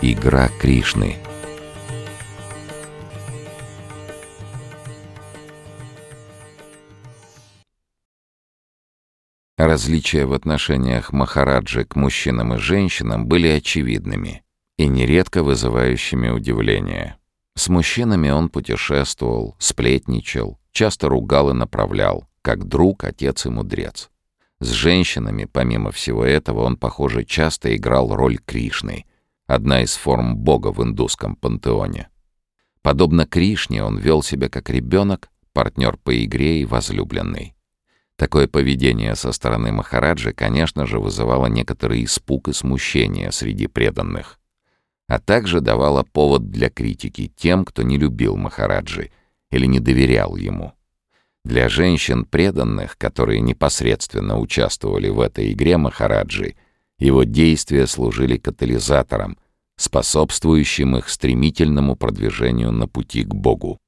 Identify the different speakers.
Speaker 1: Игра Кришны Различия в отношениях Махараджи к мужчинам и женщинам были очевидными и нередко вызывающими удивление. С мужчинами он путешествовал, сплетничал, часто ругал и направлял, как друг, отец и мудрец. С женщинами, помимо всего этого, он, похоже, часто играл роль Кришны, одна из форм бога в индусском пантеоне. Подобно Кришне, он вел себя как ребенок, партнер по игре и возлюбленный. Такое поведение со стороны Махараджи, конечно же, вызывало некоторый испуг и смущение среди преданных, а также давало повод для критики тем, кто не любил Махараджи или не доверял ему. Для женщин преданных, которые непосредственно участвовали в этой игре Махараджи, его действия служили катализатором, способствующим их стремительному продвижению на пути к Богу.